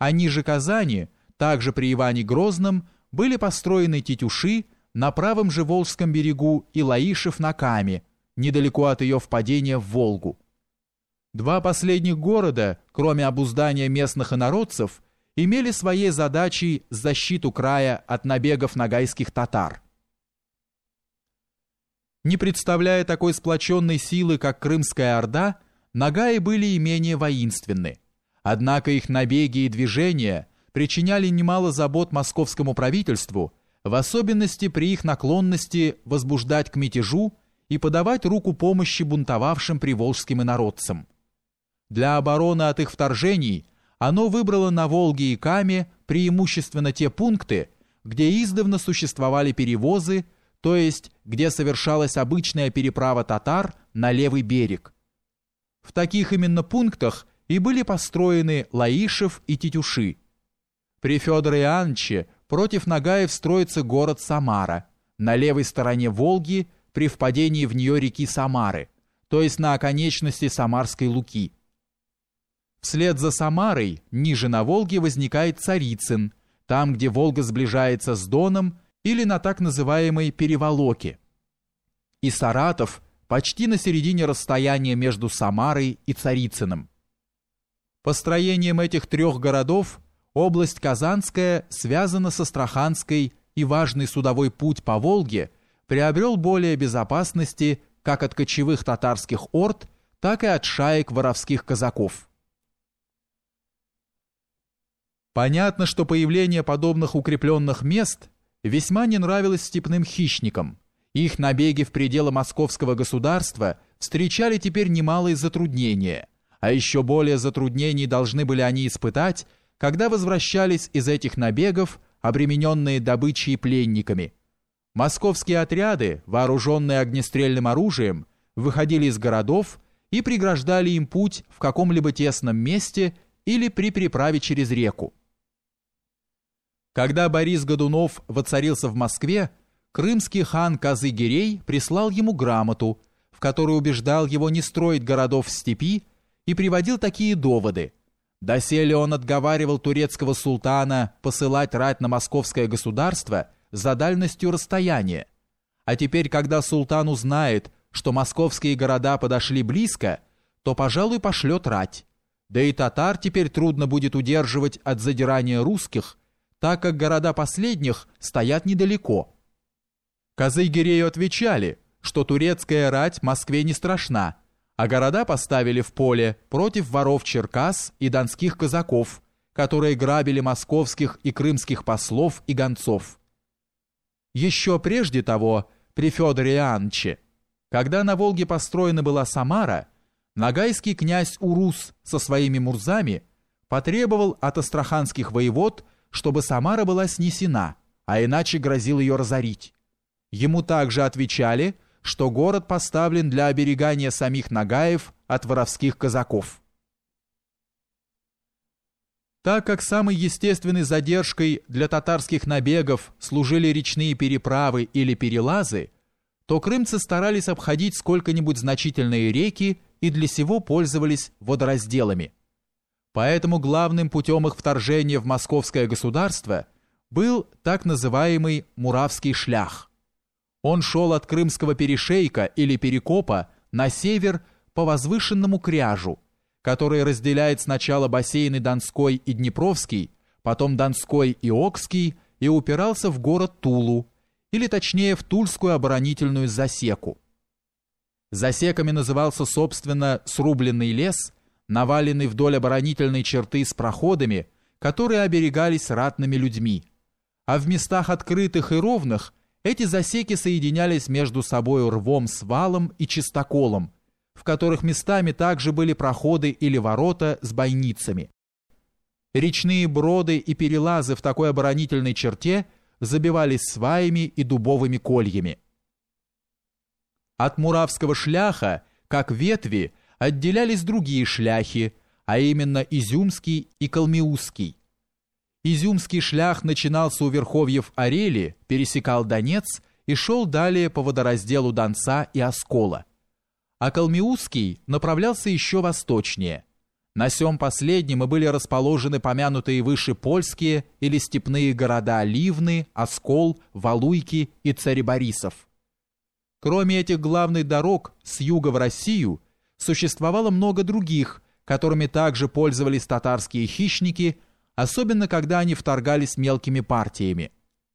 а ниже Казани, также при Иване Грозном, были построены Тетюши на правом же Волжском берегу и Лаишев на Каме, недалеко от ее впадения в Волгу. Два последних города, кроме обуздания местных инородцев, имели своей задачей защиту края от набегов нагайских татар. Не представляя такой сплоченной силы, как Крымская Орда, нагаи были и менее воинственны. Однако их набеги и движения причиняли немало забот московскому правительству, в особенности при их наклонности возбуждать к мятежу и подавать руку помощи бунтовавшим приволжским инородцам. Для обороны от их вторжений оно выбрало на Волге и Каме преимущественно те пункты, где издавна существовали перевозы, то есть где совершалась обычная переправа татар на левый берег. В таких именно пунктах и были построены Лаишев и Тетюши. При Федоре Иоанновиче против Нагаев строится город Самара, на левой стороне Волги при впадении в нее реки Самары, то есть на оконечности Самарской Луки. Вслед за Самарой, ниже на Волге, возникает Царицын, там, где Волга сближается с Доном или на так называемой Переволоке. И Саратов почти на середине расстояния между Самарой и Царицыным. Построением этих трех городов область Казанская связана со Астраханской и важный судовой путь по Волге приобрел более безопасности как от кочевых татарских орд, так и от шаек воровских казаков. Понятно, что появление подобных укрепленных мест весьма не нравилось степным хищникам. Их набеги в пределы московского государства встречали теперь немалые затруднения, а еще более затруднений должны были они испытать, когда возвращались из этих набегов, обремененные добычей и пленниками. Московские отряды, вооруженные огнестрельным оружием, выходили из городов и преграждали им путь в каком-либо тесном месте или при переправе через реку. Когда Борис Годунов воцарился в Москве, крымский хан Казы-Гирей прислал ему грамоту, в которой убеждал его не строить городов в степи и приводил такие доводы. Доселе он отговаривал турецкого султана посылать рать на московское государство за дальностью расстояния. А теперь, когда султан узнает, что московские города подошли близко, то, пожалуй, пошлет рать. Да и татар теперь трудно будет удерживать от задирания русских, так как города последних стоят недалеко. Казыгирею отвечали, что турецкая рать Москве не страшна, а города поставили в поле против воров Черкас и донских казаков, которые грабили московских и крымских послов и гонцов. Еще прежде того, при Федоре Иоанновиче, когда на Волге построена была Самара, нагайский князь Урус со своими мурзами потребовал от астраханских воевод чтобы Самара была снесена, а иначе грозил ее разорить. Ему также отвечали, что город поставлен для оберегания самих Нагаев от воровских казаков. Так как самой естественной задержкой для татарских набегов служили речные переправы или перелазы, то крымцы старались обходить сколько-нибудь значительные реки и для сего пользовались водоразделами – Поэтому главным путем их вторжения в московское государство был так называемый Муравский шлях. Он шел от Крымского перешейка или перекопа на север по возвышенному кряжу, который разделяет сначала бассейны Донской и Днепровский, потом Донской и Окский и упирался в город Тулу, или точнее в Тульскую оборонительную засеку. Засеками назывался, собственно, срубленный лес – наваленный вдоль оборонительной черты с проходами, которые оберегались ратными людьми. А в местах открытых и ровных эти засеки соединялись между собой рвом с валом и чистоколом, в которых местами также были проходы или ворота с бойницами. Речные броды и перелазы в такой оборонительной черте забивались сваями и дубовыми кольями. От Муравского шляха, как ветви, отделялись другие шляхи, а именно Изюмский и Калмиузский. Изюмский шлях начинался у верховьев Орели, пересекал Донец и шел далее по водоразделу Донца и Оскола. А Калмиузский направлялся еще восточнее. На сём последнем и были расположены помянутые выше польские или степные города Ливны, Оскол, Валуйки и Цареборисов. Кроме этих главных дорог с юга в Россию существовало много других, которыми также пользовались татарские хищники, особенно когда они вторгались мелкими партиями –